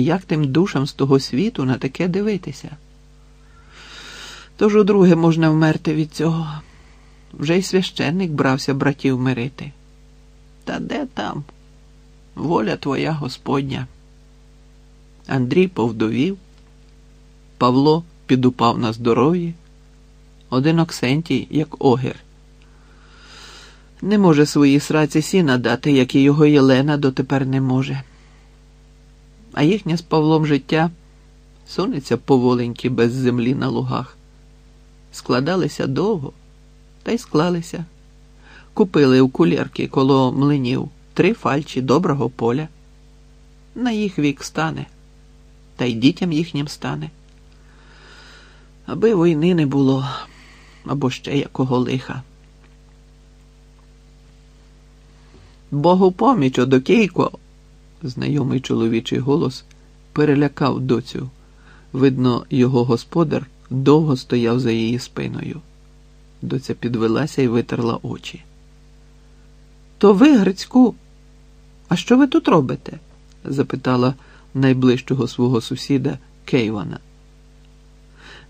Як тим душам з того світу на таке дивитися? Тож удруге можна вмерти від цього. Вже й священник брався братів мирити. Та де там? Воля твоя Господня. Андрій повдовів, Павло підупав на здоров'ї, один Оксентій, як огір. Не може своїй сраці сіна дати, як і його Єлена дотепер не може. А їхнє з Павлом життя сунеться поволеньки без землі на лугах. Складалися довго, та й склалися. Купили у кулірки коло млинів три фальчі доброго поля. На їх вік стане, та й дітям їхнім стане. Аби війни не було, або ще якого лиха. Богу поміч, одокійко, знайомий чоловічий голос перелякав доцю. Видно, його господар довго стояв за її спиною. Доця підвелася і витерла очі. То ви, Грицьку, а що ви тут робите? запитала найближчого свого сусіда Кейвана.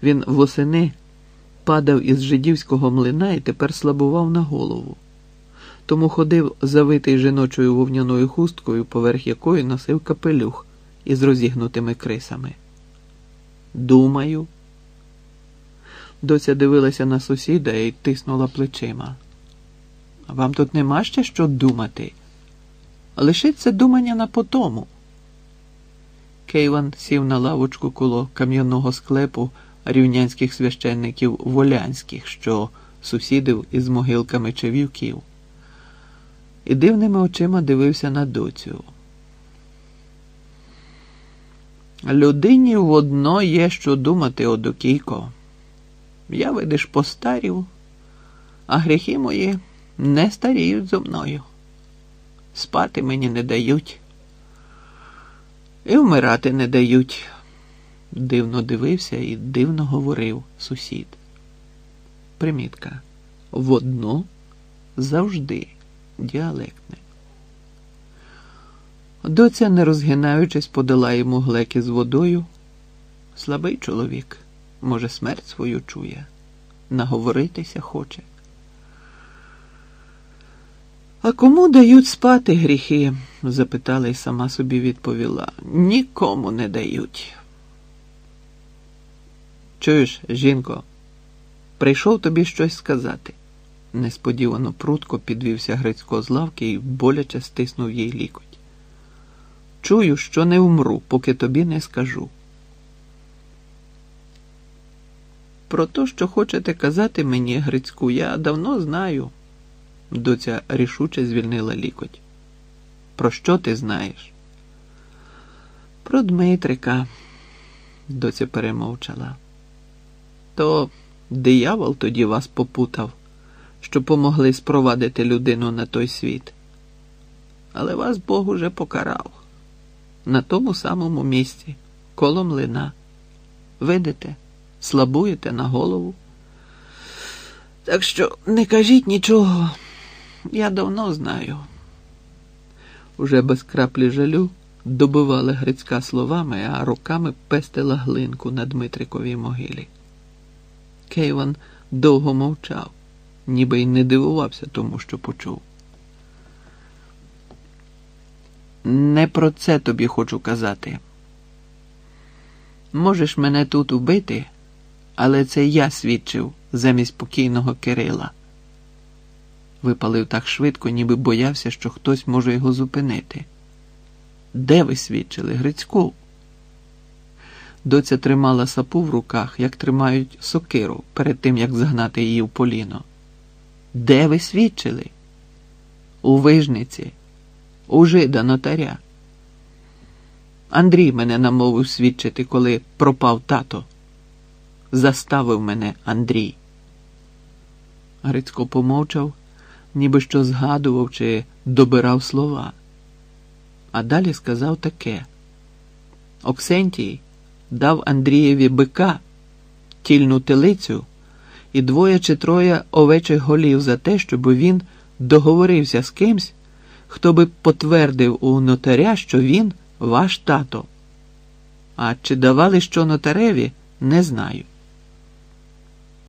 Він восени падав із жидівського млина і тепер слабував на голову. Тому ходив завитий жіночою вовняною хусткою, поверх якої носив капелюх із розігнутими крисами. Думаю. Доцька дивилася на сусіда і тиснула плечима. Вам тут нема ще що думати. Лишиться думання на потому. Кейван сів на лавочку коло кам'яного склепу рівнянських священників Волянських, що сусідив із могилками чев'юків, і дивними очима дивився на доцю. Людині водно є що думати, Одокійко. Я, видиш, постарів, а гріхи мої не старіють зо мною. Спати мені не дають. І вмирати не дають. Дивно дивився і дивно говорив сусід. Примітка. Водно завжди діалектне. Доця, не розгинаючись, подала йому глеки з водою. Слабий чоловік, може, смерть свою чує, наговоритися хоче. А кому дають спати гріхи? запитала і сама собі відповіла. Нікому не дають. Чуєш, жінко, прийшов тобі щось сказати. Несподівано прутко підвівся Грицько з лавки і боляче стиснув їй лікоть. Чую, що не вмру, поки тобі не скажу. Про те, що хочете казати мені, Грицьку, я давно знаю. Доця рішуче звільнила лікоть. Про що ти знаєш? Про Дмитрика, доця перемовчала. То диявол тоді вас попутав, що помогли спровадити людину на той світ. Але вас Бог уже покарав на тому самому місці, коло млина. Видите, слабуєте на голову. Так що не кажіть нічого, я давно знаю. Уже без краплі жалю добивала Грицька словами, а руками пестила глинку на Дмитриковій могилі. Кейван довго мовчав, ніби й не дивувався тому, що почув. Не про це тобі хочу казати. Можеш мене тут убити, але це я свідчив замість покійного Кирила. Випалив так швидко, ніби боявся, що хтось може його зупинити. Де ви свідчили, Грицьку? Доця тримала сапу в руках, як тримають сокиру перед тим, як загнати її в поліно. Де ви свідчили? У вижниці, у жида нотаря. Андрій мене намовив свідчити, коли пропав тато. Заставив мене Андрій. Грицько помовчав, ніби що згадував чи добирав слова. А далі сказав таке: Оксентій дав Андрієві бика, тільну телицю і двоє чи троє овечих голів за те, щоб він договорився з кимсь, хто би потвердив у нотаря, що він ваш тато. А чи давали що нотареві, не знаю.